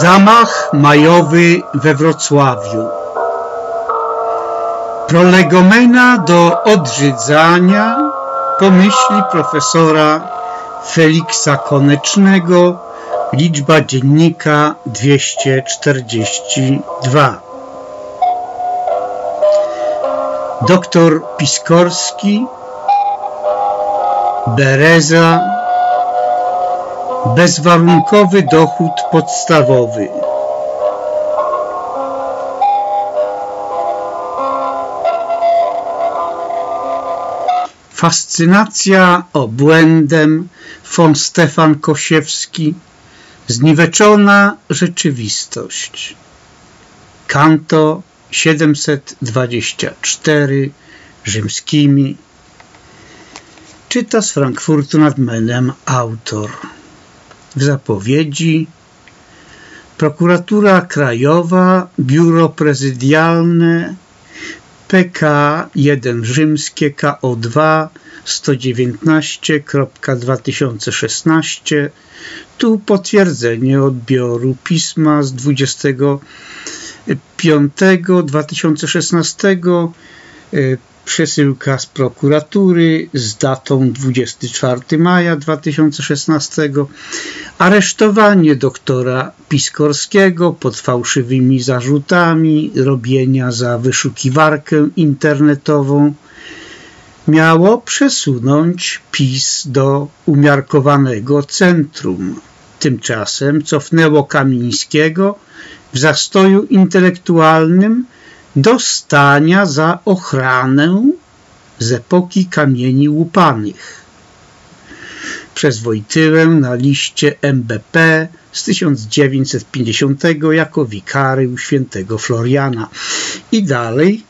Zamach majowy we Wrocławiu. Prolegomena do odrzydzania pomyśli profesora Feliksa Konecznego liczba dziennika 242 Doktor Piskorski Bereza Bezwarunkowy dochód podstawowy. Fascynacja obłędem. Von Stefan Kosiewski. Zniweczona rzeczywistość. Kanto 724 rzymskimi. Czyta z Frankfurtu nad Menem autor w zapowiedzi. Prokuratura Krajowa, Biuro Prezydialne PK 1 rzymskie KO2 119.2016 tu potwierdzenie odbioru pisma z 25 2016 przesyłka z prokuratury z datą 24 maja 2016, aresztowanie doktora Piskorskiego pod fałszywymi zarzutami robienia za wyszukiwarkę internetową miało przesunąć PiS do umiarkowanego centrum. Tymczasem cofnęło Kamińskiego w zastoju intelektualnym dostania za ochranę z epoki kamieni łupanych przez Wojtyłę na liście MBP z 1950 jako wikary świętego Floriana. I dalej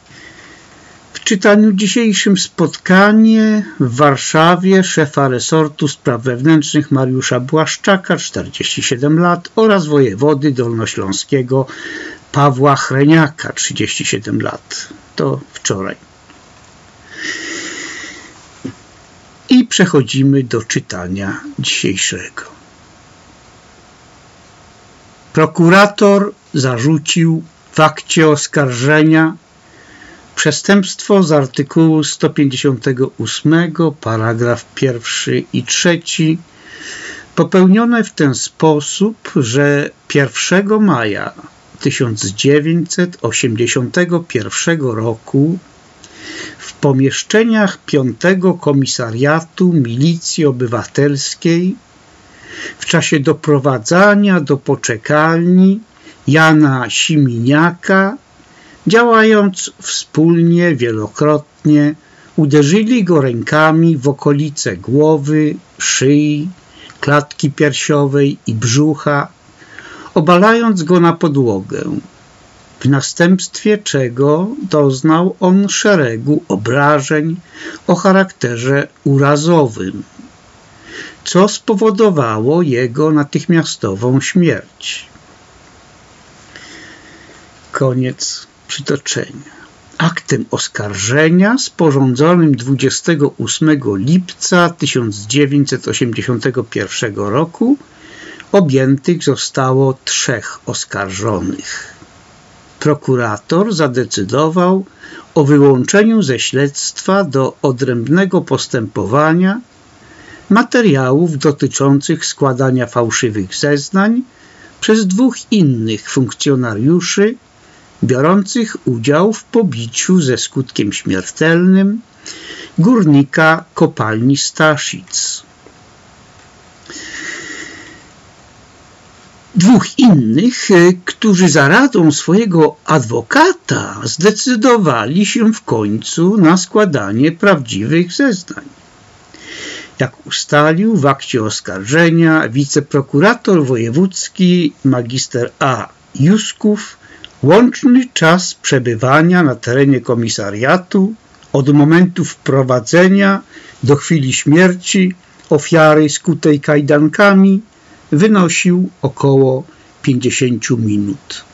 w czytaniu dzisiejszym spotkanie w Warszawie szefa resortu spraw wewnętrznych Mariusza Błaszczaka, 47 lat oraz wojewody dolnośląskiego Pawła Chreniaka, 37 lat. To wczoraj. I przechodzimy do czytania dzisiejszego. Prokurator zarzucił w akcie oskarżenia przestępstwo z artykułu 158, paragraf pierwszy i trzeci, popełnione w ten sposób, że 1 maja 1981 roku w pomieszczeniach 5 Komisariatu Milicji Obywatelskiej w czasie doprowadzania do poczekalni Jana Siminiaka, działając wspólnie wielokrotnie, uderzyli go rękami w okolice głowy, szyi, klatki piersiowej i brzucha obalając go na podłogę, w następstwie czego doznał on szeregu obrażeń o charakterze urazowym, co spowodowało jego natychmiastową śmierć. Koniec przytoczenia. Aktem oskarżenia sporządzonym 28 lipca 1981 roku Objętych zostało trzech oskarżonych. Prokurator zadecydował o wyłączeniu ze śledztwa do odrębnego postępowania materiałów dotyczących składania fałszywych zeznań przez dwóch innych funkcjonariuszy biorących udział w pobiciu ze skutkiem śmiertelnym górnika kopalni Staszic. Dwóch innych, e, którzy za radą swojego adwokata zdecydowali się w końcu na składanie prawdziwych zeznań. Jak ustalił w akcie oskarżenia wiceprokurator wojewódzki magister A. Jusków, łączny czas przebywania na terenie komisariatu od momentu wprowadzenia do chwili śmierci ofiary skutej kajdankami wynosił około 50 minut.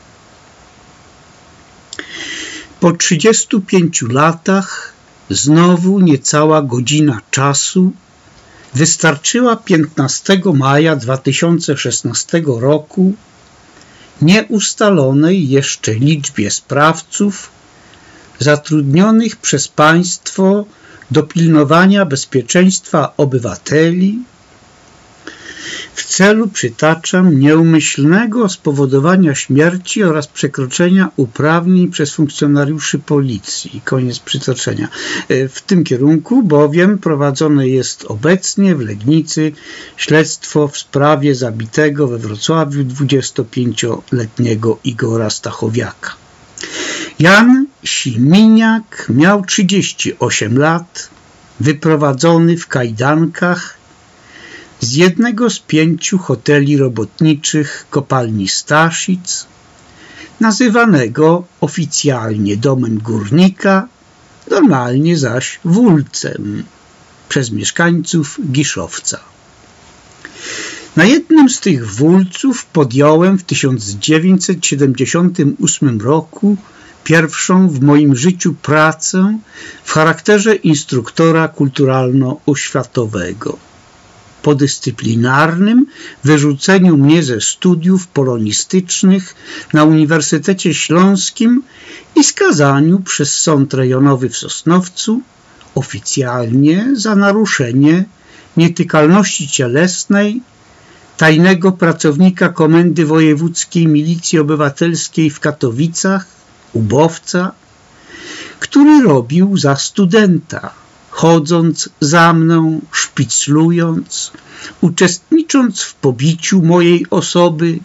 Po 35 latach znowu niecała godzina czasu wystarczyła 15 maja 2016 roku nieustalonej jeszcze liczbie sprawców zatrudnionych przez państwo do pilnowania bezpieczeństwa obywateli w celu, przytaczam, nieumyślnego spowodowania śmierci oraz przekroczenia uprawnień przez funkcjonariuszy policji. Koniec przytoczenia. E, w tym kierunku bowiem prowadzone jest obecnie w Legnicy śledztwo w sprawie zabitego we Wrocławiu 25-letniego Igora Stachowiaka. Jan Siminiak miał 38 lat, wyprowadzony w kajdankach z jednego z pięciu hoteli robotniczych kopalni Staszic, nazywanego oficjalnie domem górnika, normalnie zaś wulcem przez mieszkańców Giszowca. Na jednym z tych wulców podjąłem w 1978 roku pierwszą w moim życiu pracę w charakterze instruktora kulturalno-oświatowego po dyscyplinarnym wyrzuceniu mnie ze studiów polonistycznych na Uniwersytecie Śląskim i skazaniu przez Sąd Rejonowy w Sosnowcu oficjalnie za naruszenie nietykalności cielesnej tajnego pracownika Komendy Wojewódzkiej Milicji Obywatelskiej w Katowicach, ubowca, który robił za studenta chodząc za mną, szpiclując, uczestnicząc w pobiciu mojej osoby,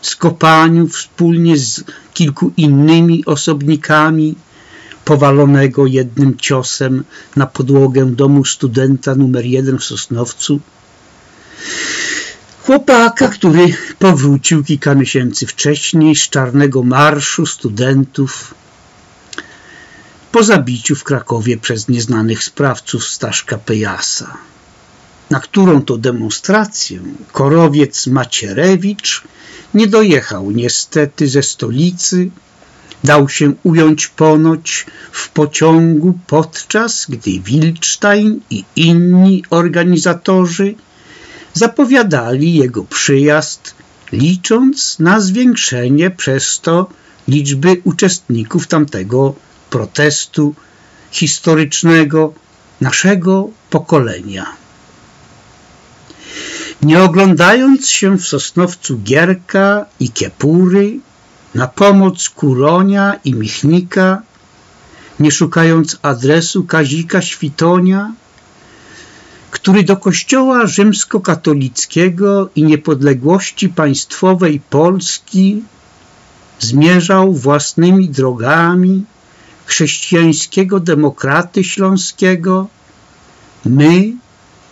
skopaniu wspólnie z kilku innymi osobnikami, powalonego jednym ciosem na podłogę domu studenta numer jeden w Sosnowcu, chłopaka, który powrócił kilka miesięcy wcześniej z czarnego marszu studentów po zabiciu w Krakowie przez nieznanych sprawców Staszka Pejasa. Na którą to demonstrację korowiec Macierewicz nie dojechał niestety ze stolicy, dał się ująć ponoć w pociągu podczas gdy Wilczstein i inni organizatorzy zapowiadali jego przyjazd, licząc na zwiększenie przez to liczby uczestników tamtego protestu historycznego naszego pokolenia. Nie oglądając się w Sosnowcu Gierka i Kiepury, na pomoc Kuronia i Michnika, nie szukając adresu Kazika Świtonia, który do kościoła rzymskokatolickiego i niepodległości państwowej Polski zmierzał własnymi drogami chrześcijańskiego demokraty śląskiego, my,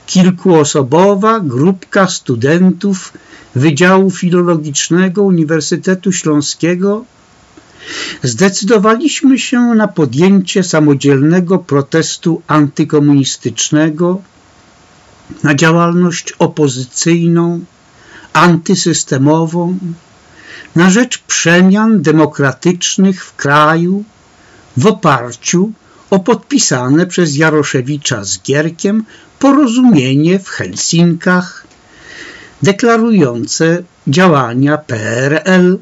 kilkuosobowa grupka studentów Wydziału Filologicznego Uniwersytetu Śląskiego, zdecydowaliśmy się na podjęcie samodzielnego protestu antykomunistycznego, na działalność opozycyjną, antysystemową, na rzecz przemian demokratycznych w kraju, w oparciu o podpisane przez Jaroszewicza z Gierkiem porozumienie w Helsinkach deklarujące działania PRL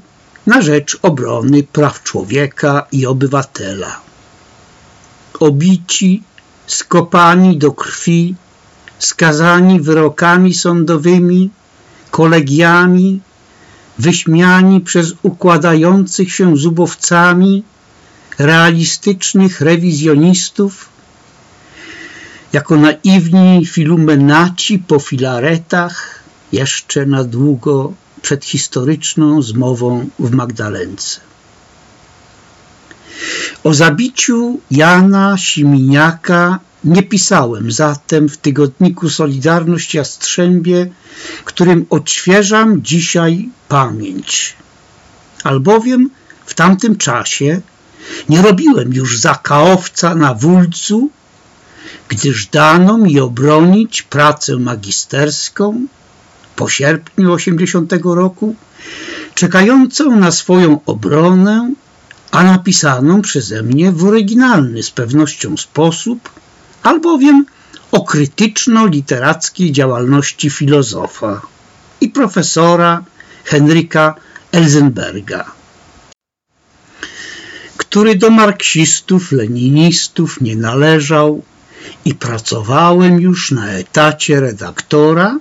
na rzecz obrony praw człowieka i obywatela. Obici, skopani do krwi, skazani wyrokami sądowymi, kolegiami, wyśmiani przez układających się zubowcami realistycznych rewizjonistów, jako naiwni filumenaci po filaretach, jeszcze na długo przed historyczną zmową w Magdalence. O zabiciu Jana Siminiaka nie pisałem zatem w tygodniku Solidarność Jastrzębie, którym odświeżam dzisiaj pamięć. Albowiem w tamtym czasie nie robiłem już zakaowca na wólcu, gdyż dano mi obronić pracę magisterską po sierpniu 80 roku, czekającą na swoją obronę, a napisaną przeze mnie w oryginalny z pewnością sposób, albowiem o krytyczno-literackiej działalności filozofa i profesora Henryka Elzenberga, który do marksistów, leninistów nie należał i pracowałem już na etacie redaktora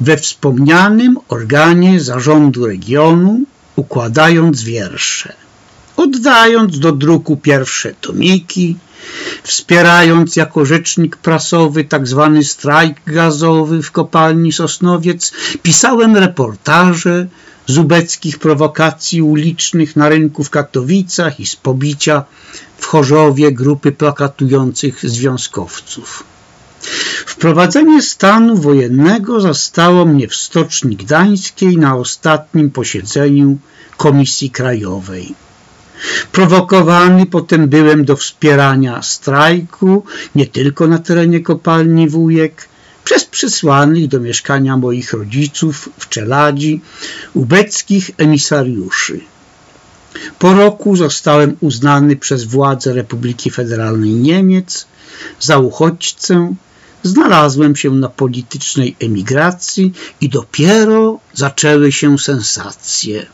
we wspomnianym organie zarządu regionu, układając wiersze, oddając do druku pierwsze tomiki, wspierając jako rzecznik prasowy tzw. Tak strajk gazowy w kopalni Sosnowiec, pisałem reportaże z ubeckich prowokacji ulicznych na rynku w Katowicach i z pobicia w Chorzowie grupy plakatujących związkowców. Wprowadzenie stanu wojennego zastało mnie w Stoczni Gdańskiej na ostatnim posiedzeniu Komisji Krajowej. Prowokowany potem byłem do wspierania strajku nie tylko na terenie kopalni Wujek, przez przysłanych do mieszkania moich rodziców w Czeladzi ubeckich emisariuszy. Po roku zostałem uznany przez władze Republiki Federalnej Niemiec za uchodźcę, znalazłem się na politycznej emigracji i dopiero zaczęły się sensacje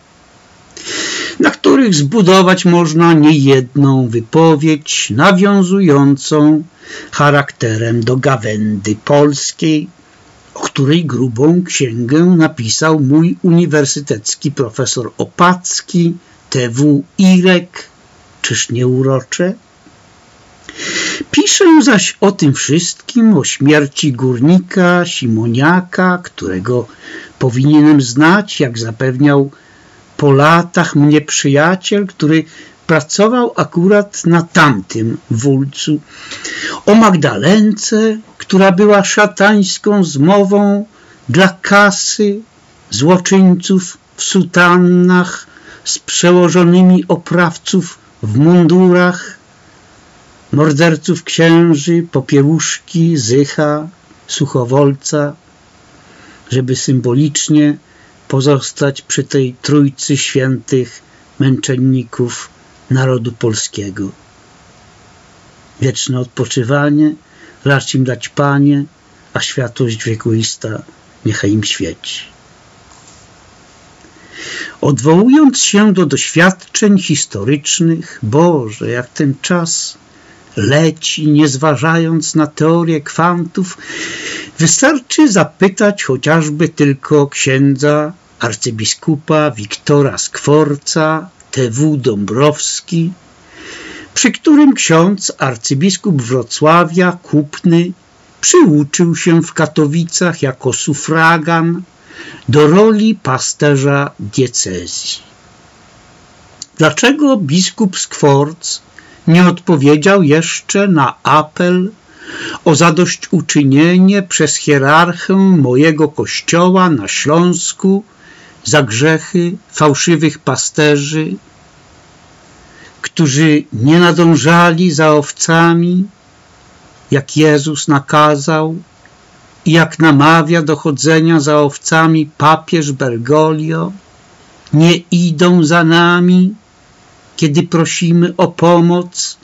na których zbudować można niejedną wypowiedź nawiązującą charakterem do gawędy polskiej, o której grubą księgę napisał mój uniwersytecki profesor Opacki, TW Irek, czyż nie urocze? Piszę zaś o tym wszystkim, o śmierci górnika Simoniaka, którego powinienem znać, jak zapewniał po latach mnie przyjaciel, który pracował akurat na tamtym wulcu. O Magdalence, która była szatańską zmową dla kasy złoczyńców w sutannach z przełożonymi oprawców w mundurach, morderców księży, popiełuszki, zycha, suchowolca, żeby symbolicznie pozostać przy tej trójcy świętych męczenników narodu polskiego. Wieczne odpoczywanie racz im dać Panie, a światłość wiekuista niechaj im świeci. Odwołując się do doświadczeń historycznych, Boże, jak ten czas leci, nie zważając na teorię kwantów, wystarczy zapytać chociażby tylko księdza arcybiskupa Wiktora Skworca, TW Dąbrowski, przy którym ksiądz arcybiskup Wrocławia Kupny przyuczył się w Katowicach jako sufragan do roli pasterza diecezji. Dlaczego biskup Skworc nie odpowiedział jeszcze na apel o zadośćuczynienie przez hierarchę mojego kościoła na Śląsku za grzechy fałszywych pasterzy, którzy nie nadążali za owcami, jak Jezus nakazał i jak namawia do chodzenia za owcami papież Bergoglio, nie idą za nami, kiedy prosimy o pomoc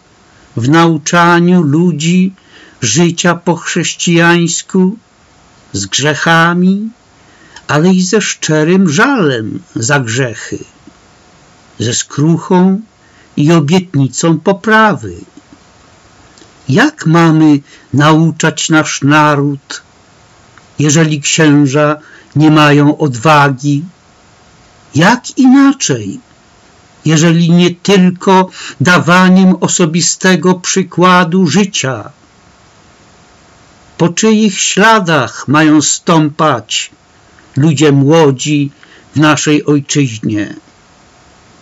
w nauczaniu ludzi życia po chrześcijańsku z grzechami, ale i ze szczerym żalem za grzechy, ze skruchą i obietnicą poprawy. Jak mamy nauczać nasz naród, jeżeli księża nie mają odwagi? Jak inaczej, jeżeli nie tylko dawaniem osobistego przykładu życia? Po czyich śladach mają stąpać ludzie młodzi w naszej ojczyźnie?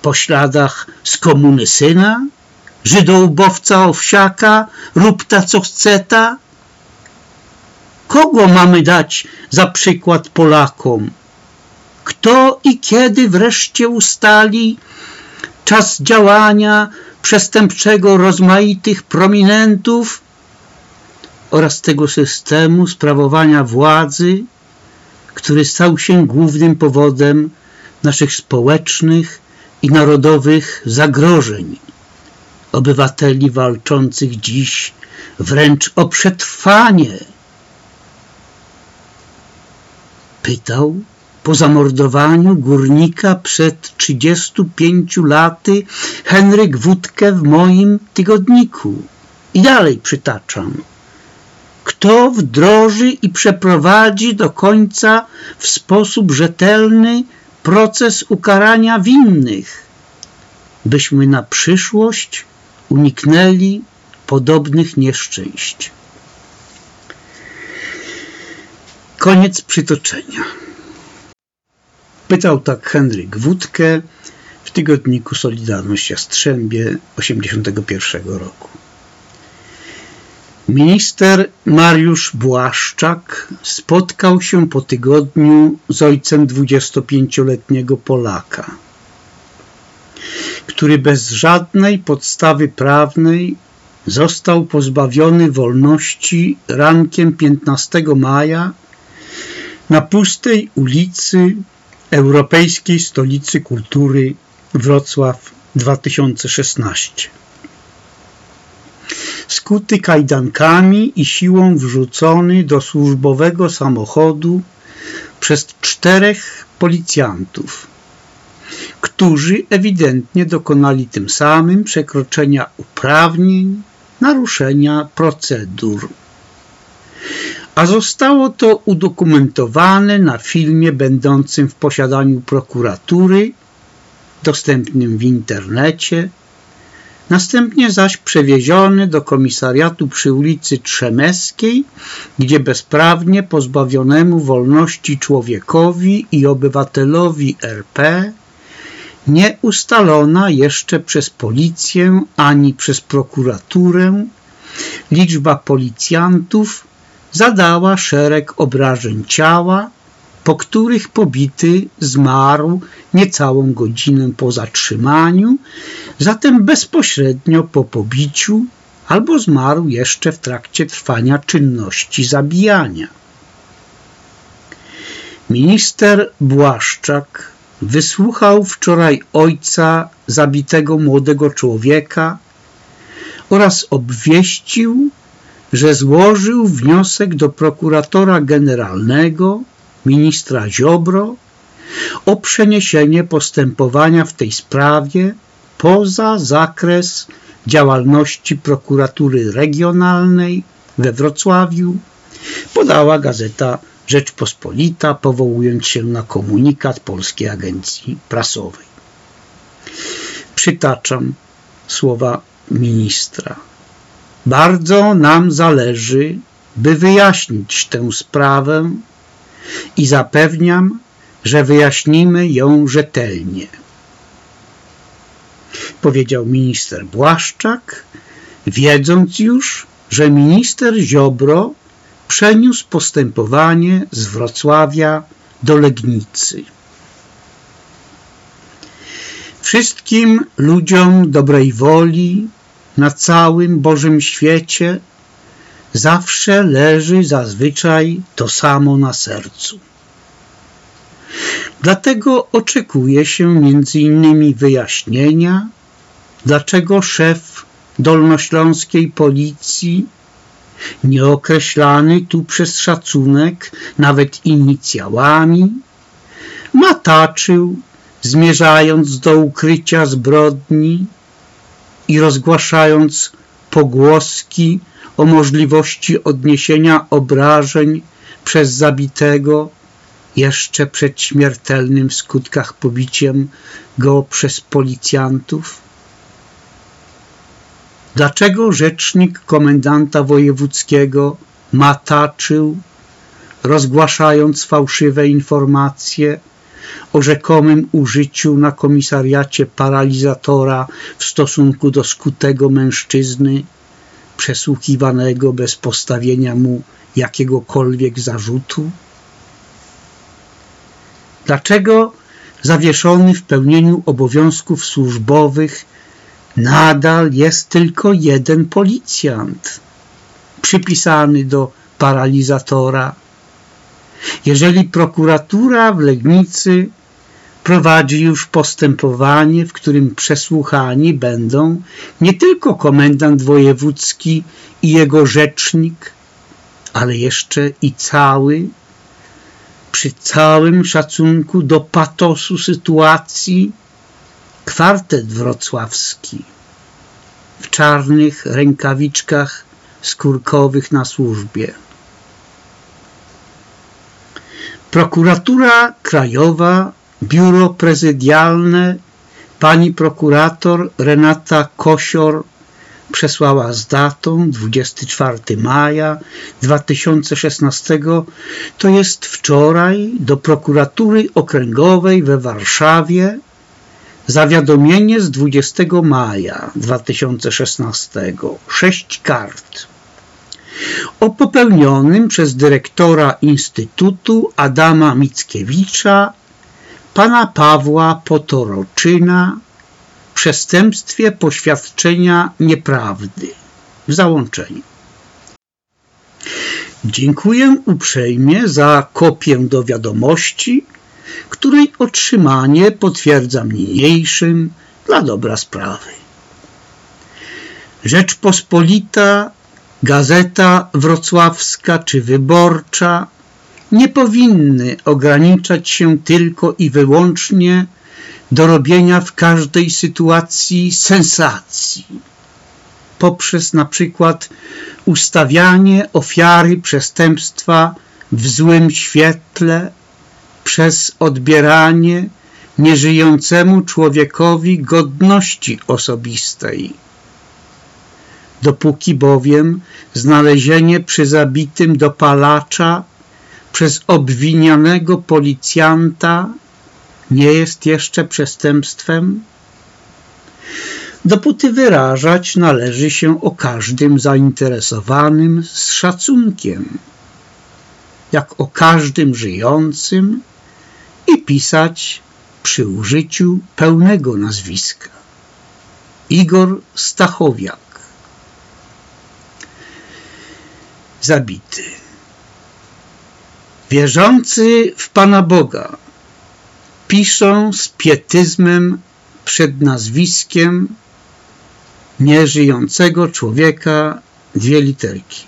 Po śladach z komuny syna, żydołbowca owsiaka lub ta co chce ta? Kogo mamy dać za przykład Polakom? Kto i kiedy wreszcie ustali czas działania przestępczego rozmaitych prominentów oraz tego systemu sprawowania władzy, który stał się głównym powodem naszych społecznych i narodowych zagrożeń, obywateli walczących dziś wręcz o przetrwanie. Pytał po zamordowaniu górnika przed 35 laty Henryk Wódkę w moim tygodniku. I dalej przytaczam. Kto wdroży i przeprowadzi do końca w sposób rzetelny proces ukarania winnych, byśmy na przyszłość uniknęli podobnych nieszczęść. Koniec przytoczenia. Pytał tak Henryk Wódkę w tygodniku Solidarność Jastrzębie 81 roku. Minister Mariusz Błaszczak spotkał się po tygodniu z ojcem 25-letniego Polaka, który bez żadnej podstawy prawnej został pozbawiony wolności rankiem 15 maja na pustej ulicy Europejskiej Stolicy Kultury Wrocław 2016. Skuty kajdankami i siłą wrzucony do służbowego samochodu przez czterech policjantów, którzy ewidentnie dokonali tym samym przekroczenia uprawnień, naruszenia procedur. A zostało to udokumentowane na filmie będącym w posiadaniu prokuratury, dostępnym w internecie, następnie zaś przewieziony do komisariatu przy ulicy Trzemeskiej, gdzie bezprawnie pozbawionemu wolności człowiekowi i obywatelowi RP nie ustalona jeszcze przez policję ani przez prokuraturę liczba policjantów zadała szereg obrażeń ciała, po których pobity zmarł niecałą godzinę po zatrzymaniu, zatem bezpośrednio po pobiciu albo zmarł jeszcze w trakcie trwania czynności zabijania. Minister Błaszczak wysłuchał wczoraj ojca zabitego młodego człowieka oraz obwieścił, że złożył wniosek do prokuratora generalnego, ministra Ziobro, o przeniesienie postępowania w tej sprawie poza zakres działalności prokuratury regionalnej we Wrocławiu, podała gazeta Rzeczpospolita, powołując się na komunikat Polskiej Agencji Prasowej. Przytaczam słowa ministra. Bardzo nam zależy, by wyjaśnić tę sprawę i zapewniam, że wyjaśnimy ją rzetelnie. Powiedział minister Błaszczak, wiedząc już, że minister Ziobro przeniósł postępowanie z Wrocławia do Legnicy. Wszystkim ludziom dobrej woli na całym Bożym świecie zawsze leży zazwyczaj to samo na sercu. Dlatego oczekuje się między innymi wyjaśnienia, dlaczego szef dolnośląskiej policji, nieokreślany tu przez szacunek nawet inicjałami, mataczył, zmierzając do ukrycia zbrodni i rozgłaszając pogłoski o możliwości odniesienia obrażeń przez zabitego jeszcze przed śmiertelnym w skutkach pobiciem go przez policjantów? Dlaczego rzecznik komendanta wojewódzkiego mataczył, rozgłaszając fałszywe informacje o rzekomym użyciu na komisariacie paralizatora w stosunku do skutego mężczyzny, przesłuchiwanego bez postawienia mu jakiegokolwiek zarzutu? Dlaczego zawieszony w pełnieniu obowiązków służbowych nadal jest tylko jeden policjant przypisany do paralizatora jeżeli prokuratura w Legnicy prowadzi już postępowanie, w którym przesłuchani będą nie tylko komendant wojewódzki i jego rzecznik, ale jeszcze i cały przy całym szacunku do patosu sytuacji, kwartet wrocławski w czarnych rękawiczkach skórkowych na służbie. Prokuratura Krajowa, Biuro Prezydialne, pani prokurator Renata Kosior przesłała z datą 24 maja 2016, to jest wczoraj, do prokuratury okręgowej we Warszawie zawiadomienie z 20 maja 2016, sześć kart. O popełnionym przez dyrektora Instytutu Adama Mickiewicza pana Pawła Potoroczyna przestępstwie poświadczenia nieprawdy w załączeniu. Dziękuję uprzejmie za kopię do wiadomości, której otrzymanie potwierdzam niniejszym dla dobra sprawy. Rzeczpospolita, Gazeta Wrocławska czy Wyborcza nie powinny ograniczać się tylko i wyłącznie do robienia w każdej sytuacji sensacji poprzez na przykład ustawianie ofiary przestępstwa w złym świetle przez odbieranie nieżyjącemu człowiekowi godności osobistej. Dopóki bowiem znalezienie przy zabitym dopalacza przez obwinianego policjanta nie jest jeszcze przestępstwem? Dopóty wyrażać należy się o każdym zainteresowanym z szacunkiem, jak o każdym żyjącym i pisać przy użyciu pełnego nazwiska. Igor Stachowiak Zabity Wierzący w Pana Boga piszą z pietyzmem przed nazwiskiem nieżyjącego człowieka dwie literki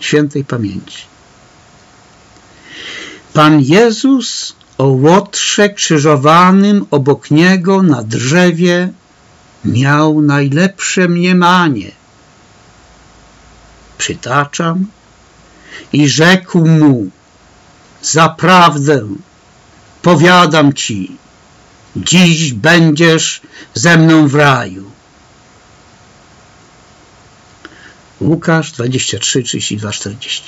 świętej pamięci. Pan Jezus o łotrze krzyżowanym obok niego na drzewie miał najlepsze mniemanie. Przytaczam i rzekł mu zaprawdę powiadam ci, dziś będziesz ze mną w raju. Łukasz 23, 32, 43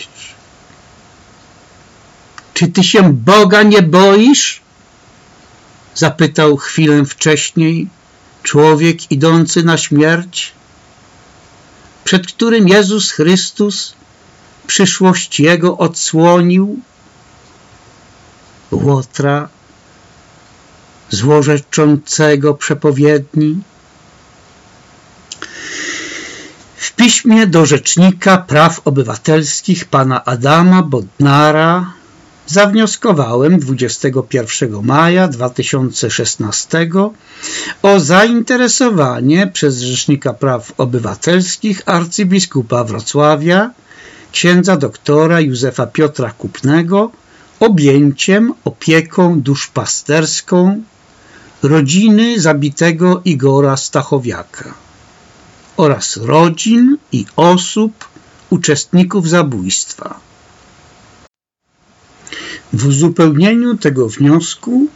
Czy ty się Boga nie boisz? Zapytał chwilę wcześniej człowiek idący na śmierć, przed którym Jezus Chrystus przyszłość Jego odsłonił Łotra złorzeczącego przepowiedni. W piśmie do Rzecznika Praw Obywatelskich pana Adama Bodnara zawnioskowałem 21 maja 2016 o zainteresowanie przez Rzecznika Praw Obywatelskich arcybiskupa Wrocławia księdza doktora Józefa Piotra Kupnego objęciem, opieką duszpasterską rodziny zabitego Igora Stachowiaka oraz rodzin i osób uczestników zabójstwa. W uzupełnieniu tego wniosku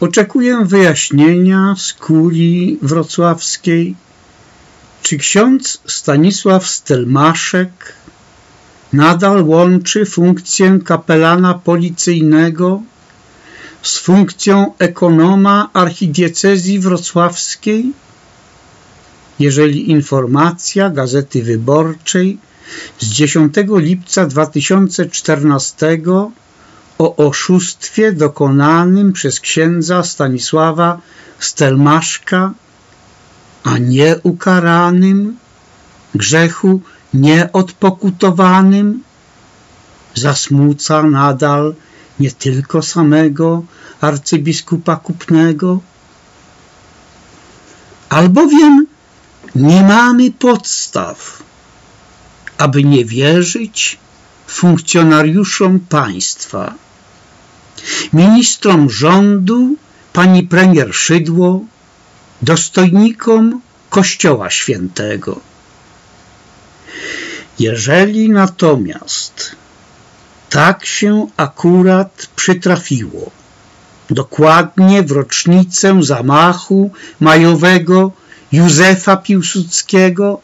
oczekuję wyjaśnienia z kurii wrocławskiej, czy ksiądz Stanisław Stelmaszek nadal łączy funkcję kapelana policyjnego z funkcją ekonoma archidiecezji wrocławskiej? Jeżeli informacja Gazety Wyborczej z 10 lipca 2014 o oszustwie dokonanym przez księdza Stanisława Stelmaszka, a nie ukaranym grzechu nieodpokutowanym zasmuca nadal nie tylko samego arcybiskupa Kupnego, albowiem nie mamy podstaw, aby nie wierzyć funkcjonariuszom państwa, ministrom rządu pani premier Szydło, dostojnikom Kościoła Świętego. Jeżeli natomiast tak się akurat przytrafiło, dokładnie w rocznicę zamachu majowego Józefa Piłsudskiego,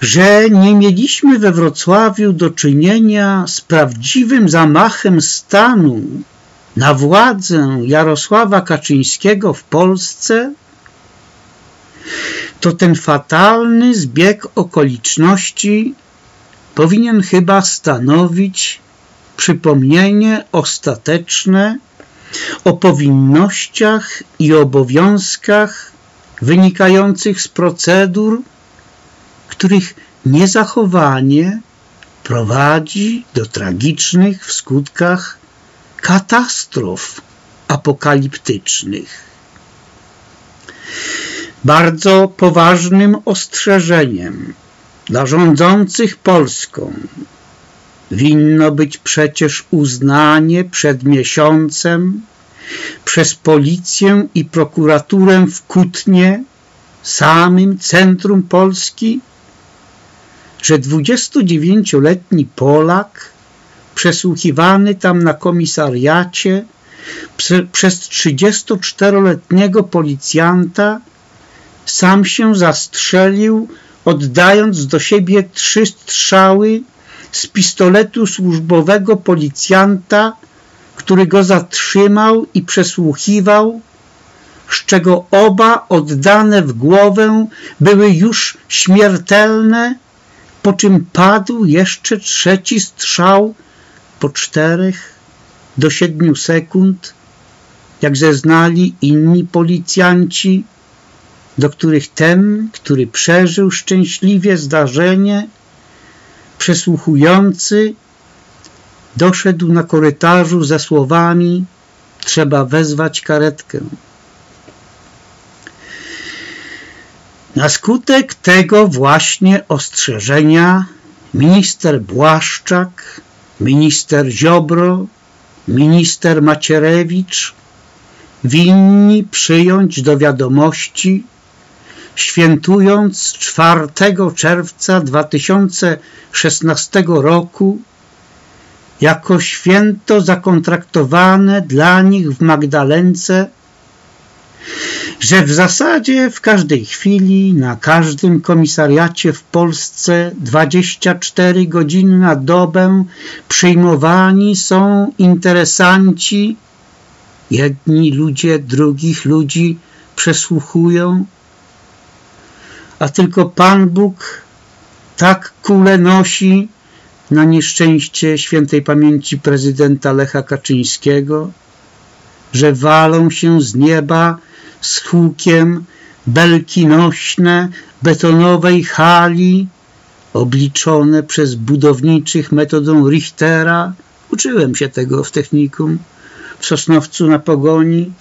że nie mieliśmy we Wrocławiu do czynienia z prawdziwym zamachem stanu na władzę Jarosława Kaczyńskiego w Polsce, to ten fatalny zbieg okoliczności powinien chyba stanowić przypomnienie ostateczne o powinnościach i obowiązkach wynikających z procedur, których niezachowanie prowadzi do tragicznych w skutkach katastrof apokaliptycznych. Bardzo poważnym ostrzeżeniem dla rządzących Polską. Winno być przecież uznanie przed miesiącem przez policję i prokuraturę w Kutnie, samym centrum Polski, że 29-letni Polak przesłuchiwany tam na komisariacie przez 34-letniego policjanta sam się zastrzelił, oddając do siebie trzy strzały z pistoletu służbowego policjanta, który go zatrzymał i przesłuchiwał, z czego oba oddane w głowę były już śmiertelne, po czym padł jeszcze trzeci strzał po czterech do siedmiu sekund, jak zeznali inni policjanci, do których ten, który przeżył szczęśliwie zdarzenie, przesłuchujący, doszedł na korytarzu ze słowami trzeba wezwać karetkę. Na skutek tego właśnie ostrzeżenia minister Błaszczak, minister Ziobro, minister Macierewicz winni przyjąć do wiadomości świętując 4 czerwca 2016 roku jako święto zakontraktowane dla nich w Magdalence, że w zasadzie w każdej chwili, na każdym komisariacie w Polsce 24 godziny na dobę przyjmowani są interesanci, jedni ludzie drugich ludzi przesłuchują, a tylko Pan Bóg tak kule nosi na nieszczęście świętej pamięci prezydenta Lecha Kaczyńskiego, że walą się z nieba z hukiem belki nośne betonowej hali, obliczone przez budowniczych metodą Richtera. Uczyłem się tego w technikum w Sosnowcu na Pogoni,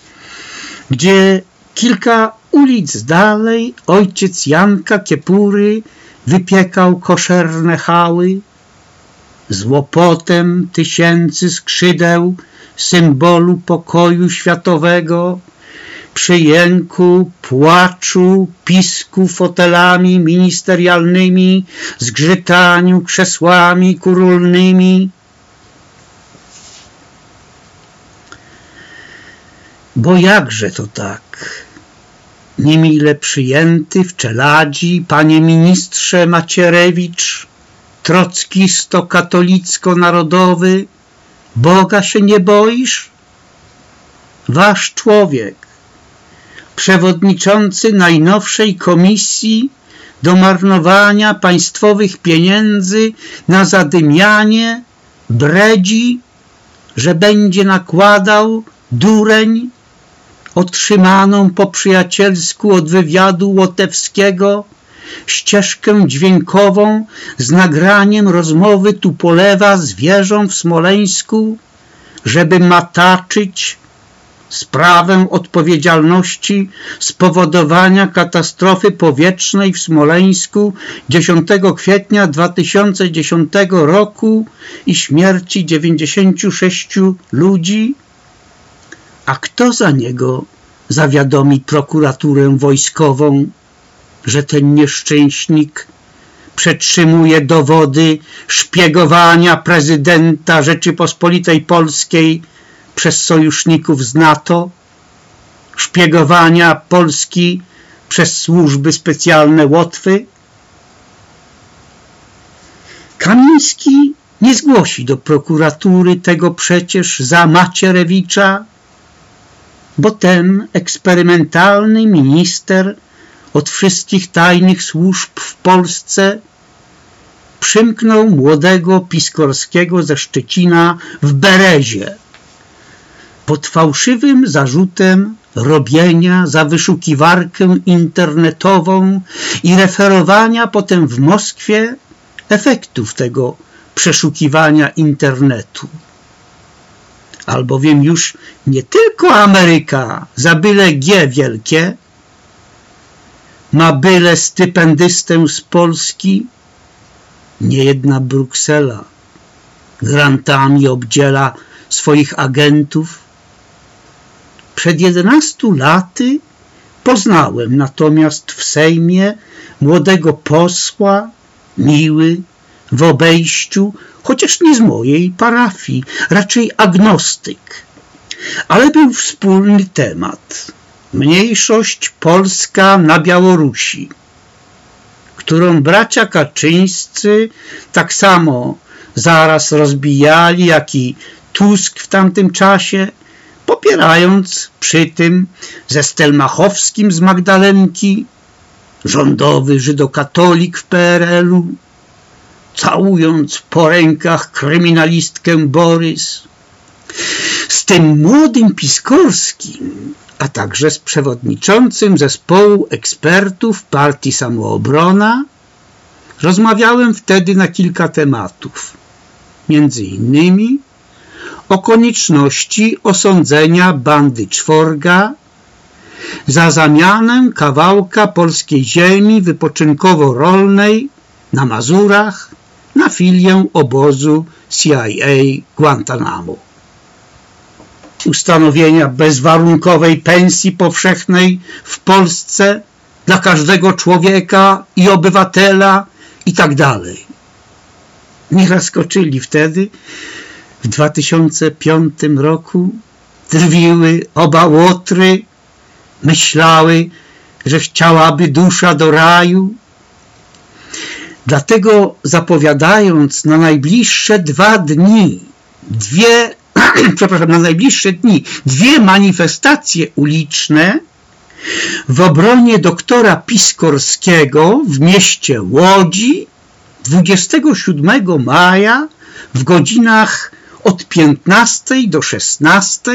gdzie kilka ulic dalej ojciec Janka Kiepury wypiekał koszerne hały z łopotem tysięcy skrzydeł symbolu pokoju światowego przy jęku, płaczu, pisku fotelami ministerialnymi, zgrzytaniu krzesłami kurulnymi. Bo jakże to tak? Niemile przyjęty w czeladzi, panie ministrze Macierewicz, trockisto-katolicko-narodowy, Boga się nie boisz? Wasz człowiek, przewodniczący najnowszej komisji do marnowania państwowych pieniędzy na zadymianie, bredzi, że będzie nakładał dureń otrzymaną po przyjacielsku od wywiadu łotewskiego ścieżkę dźwiękową z nagraniem rozmowy Tupolewa z wieżą w Smoleńsku, żeby mataczyć sprawę odpowiedzialności spowodowania katastrofy powietrznej w Smoleńsku 10 kwietnia 2010 roku i śmierci 96 ludzi? A kto za niego zawiadomi prokuraturę wojskową, że ten nieszczęśnik przetrzymuje dowody szpiegowania prezydenta Rzeczypospolitej Polskiej przez sojuszników z NATO, szpiegowania Polski przez służby specjalne Łotwy. Kamiński nie zgłosi do prokuratury tego przecież za Macierewicza, bo ten eksperymentalny minister od wszystkich tajnych służb w Polsce przymknął młodego Piskorskiego ze Szczecina w Berezie pod fałszywym zarzutem robienia za wyszukiwarkę internetową i referowania potem w Moskwie efektów tego przeszukiwania internetu. Albowiem już nie tylko Ameryka za byle G wielkie ma byle stypendystę z Polski, niejedna Bruksela grantami obdziela swoich agentów, przed 11 laty poznałem natomiast w Sejmie młodego posła, miły, w obejściu, chociaż nie z mojej parafii, raczej agnostyk. Ale był wspólny temat. Mniejszość polska na Białorusi, którą bracia Kaczyńscy tak samo zaraz rozbijali, jak i Tusk w tamtym czasie, popierając przy tym ze Stelmachowskim z Magdalenki, rządowy żydokatolik w PRL-u, całując po rękach kryminalistkę Borys, z tym młodym Piskorskim, a także z przewodniczącym zespołu ekspertów partii Samoobrona, rozmawiałem wtedy na kilka tematów, między innymi o konieczności osądzenia bandy czworga za zamianę kawałka polskiej ziemi wypoczynkowo-rolnej na Mazurach na filię obozu CIA Guantanamo. Ustanowienia bezwarunkowej pensji powszechnej w Polsce dla każdego człowieka i obywatela i tak. Nie zaskoczyli wtedy, w 2005 roku drwiły oba łotry, myślały, że chciałaby dusza do raju. Dlatego zapowiadając na najbliższe dwa dni, dwie, przepraszam, na najbliższe dni, dwie manifestacje uliczne w obronie doktora Piskorskiego w mieście Łodzi 27 maja w godzinach od 15 do 16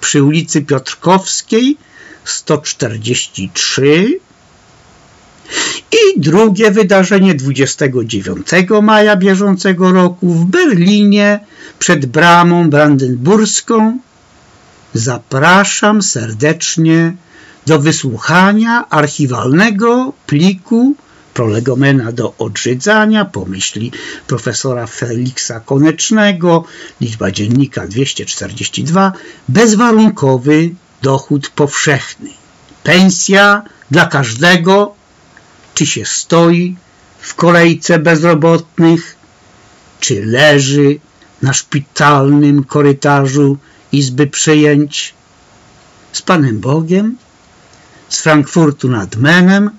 przy ulicy Piotrkowskiej 143 i drugie wydarzenie 29 maja bieżącego roku w Berlinie przed bramą brandenburską. Zapraszam serdecznie do wysłuchania archiwalnego pliku prolegomena do odrzydzania, pomyśli profesora Feliksa Konecznego, liczba dziennika 242, bezwarunkowy dochód powszechny. Pensja dla każdego, czy się stoi w kolejce bezrobotnych, czy leży na szpitalnym korytarzu Izby Przyjęć. Z Panem Bogiem, z Frankfurtu nad Menem,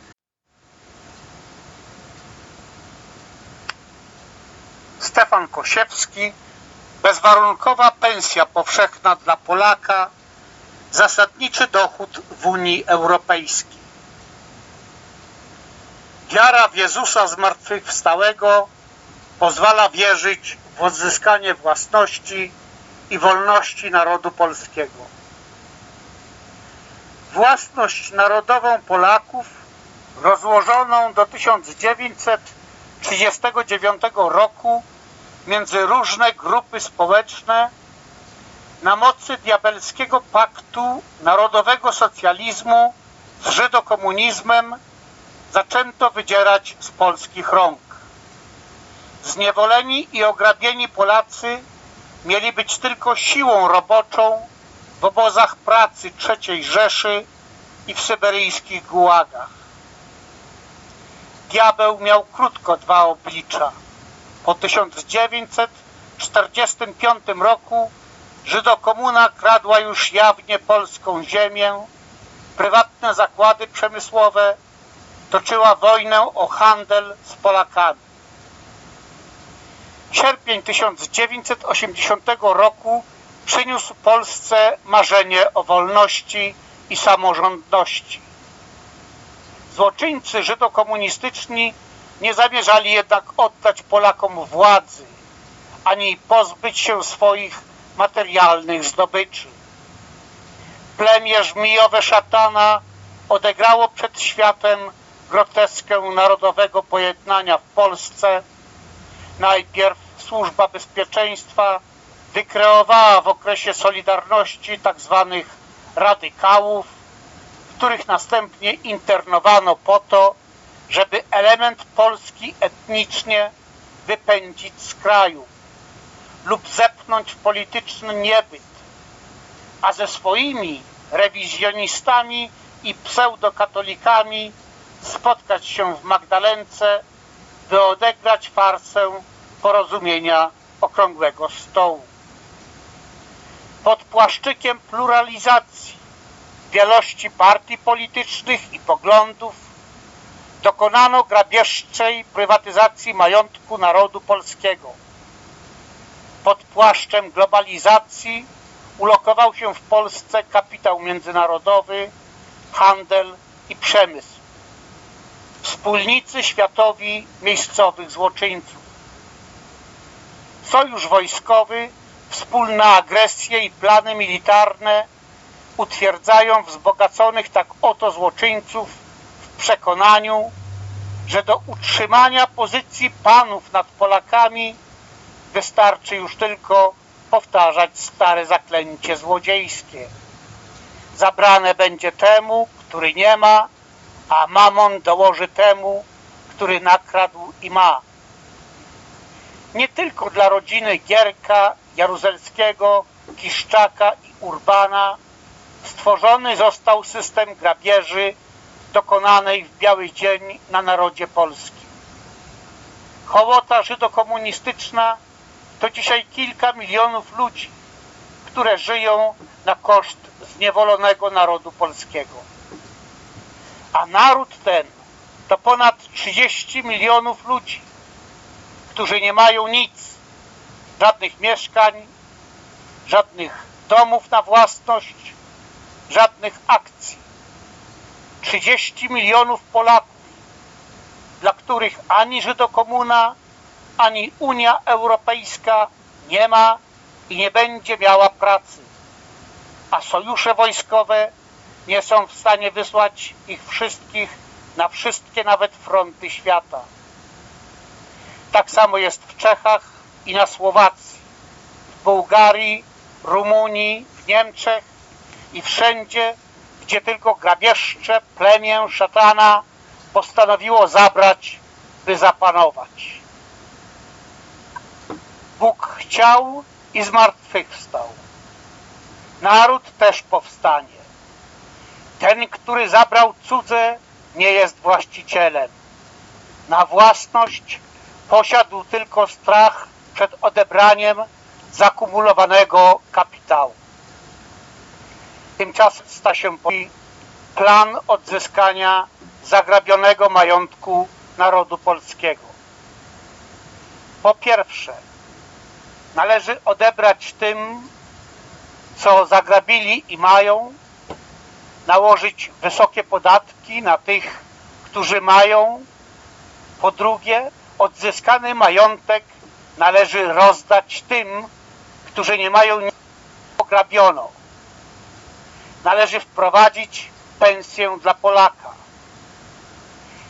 Stefan Kosiewski, bezwarunkowa pensja powszechna dla Polaka, zasadniczy dochód w Unii Europejskiej. Wiara w Jezusa zmartwychwstałego pozwala wierzyć w odzyskanie własności i wolności narodu polskiego. Własność narodową Polaków rozłożoną do 1939 roku między różne grupy społeczne na mocy diabelskiego paktu narodowego socjalizmu z żydokomunizmem zaczęto wydzierać z polskich rąk. Zniewoleni i ograbieni Polacy mieli być tylko siłą roboczą w obozach pracy III Rzeszy i w syberyjskich gułagach. Diabeł miał krótko dwa oblicza. Po 1945 roku Żydokomuna kradła już jawnie polską ziemię, prywatne zakłady przemysłowe, toczyła wojnę o handel z Polakami. Sierpień 1980 roku przyniósł Polsce marzenie o wolności i samorządności. Złoczyńcy żydokomunistyczni nie zamierzali jednak oddać Polakom władzy, ani pozbyć się swoich materialnych zdobyczy. Plemię żmijowe szatana odegrało przed światem groteskę narodowego pojednania w Polsce. Najpierw Służba Bezpieczeństwa wykreowała w okresie Solidarności tzw. Tak radykałów, których następnie internowano po to, żeby element polski etnicznie wypędzić z kraju lub zepchnąć w polityczny niebyt, a ze swoimi rewizjonistami i pseudokatolikami spotkać się w Magdalence, by odegrać farsę porozumienia okrągłego stołu. Pod płaszczykiem pluralizacji wielości partii politycznych i poglądów dokonano grabieżczej prywatyzacji majątku narodu polskiego. Pod płaszczem globalizacji ulokował się w Polsce kapitał międzynarodowy, handel i przemysł. Wspólnicy światowi miejscowych złoczyńców. Sojusz wojskowy, wspólna agresje i plany militarne utwierdzają wzbogaconych tak oto złoczyńców w przekonaniu, że do utrzymania pozycji panów nad Polakami wystarczy już tylko powtarzać stare zaklęcie złodziejskie. Zabrane będzie temu, który nie ma, a mamon dołoży temu, który nakradł i ma. Nie tylko dla rodziny Gierka, Jaruzelskiego, Kiszczaka i Urbana stworzony został system grabieży dokonanej w biały dzień na narodzie polskim. Hołota żydokomunistyczna to dzisiaj kilka milionów ludzi, które żyją na koszt zniewolonego narodu polskiego. A naród ten to ponad 30 milionów ludzi, którzy nie mają nic, żadnych mieszkań, żadnych domów na własność, żadnych akcji. 30 milionów Polaków, dla których ani Żydokomuna, ani Unia Europejska nie ma i nie będzie miała pracy, a sojusze wojskowe nie są w stanie wysłać ich wszystkich na wszystkie nawet fronty świata. Tak samo jest w Czechach i na Słowacji, w Bułgarii, Rumunii, w Niemczech i wszędzie, gdzie tylko grabieżcze plemię szatana postanowiło zabrać, by zapanować. Bóg chciał i zmartwychwstał. Naród też powstanie. Ten, który zabrał cudze, nie jest właścicielem. Na własność posiadł tylko strach przed odebraniem zakumulowanego kapitału. Tymczasem sta się plan odzyskania zagrabionego majątku narodu polskiego. Po pierwsze, należy odebrać tym, co zagrabili i mają, nałożyć wysokie podatki na tych, którzy mają. Po drugie, odzyskany majątek należy rozdać tym, którzy nie mają nic ograbiono. Należy wprowadzić pensję dla Polaka.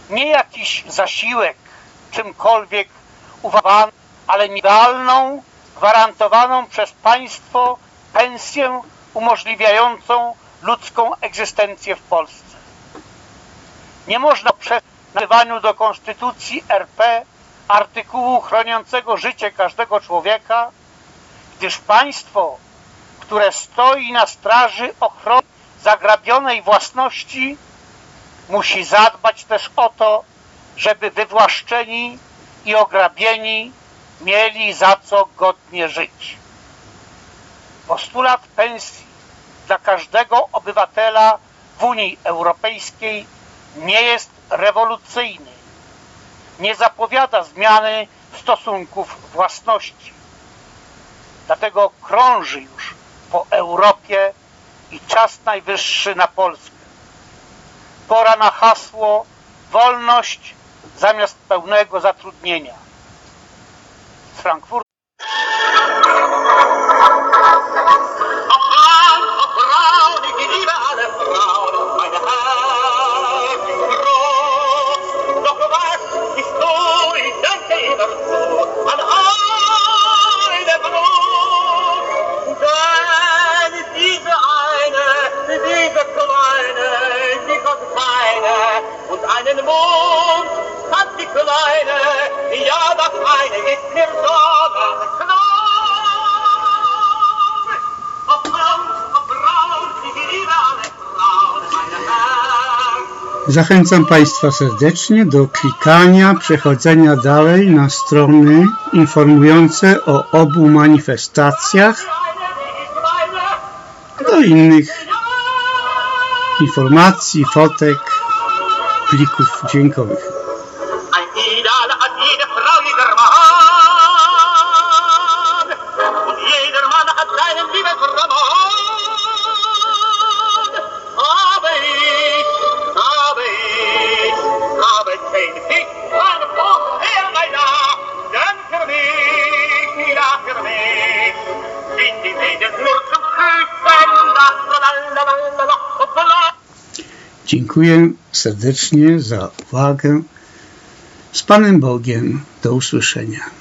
Nie jakiś zasiłek, czymkolwiek uwagany, ale idealną, gwarantowaną przez państwo pensję umożliwiającą ludzką egzystencję w Polsce. Nie można przez nazywaniu do Konstytucji RP artykułu chroniącego życie każdego człowieka, gdyż państwo, które stoi na straży ochrony zagrabionej własności, musi zadbać też o to, żeby wywłaszczeni i ograbieni mieli za co godnie żyć. Postulat pensji dla każdego obywatela w Unii Europejskiej nie jest rewolucyjny. Nie zapowiada zmiany stosunków własności. Dlatego krąży już po Europie i czas najwyższy na Polskę. Pora na hasło wolność zamiast pełnego zatrudnienia. Z Frankfurtu على الصوت على Zachęcam Państwa serdecznie do klikania, przechodzenia dalej na strony informujące o obu manifestacjach, do innych informacji, fotek, plików dźwiękowych. Dziękuję serdecznie za uwagę. Z Panem Bogiem. Do usłyszenia.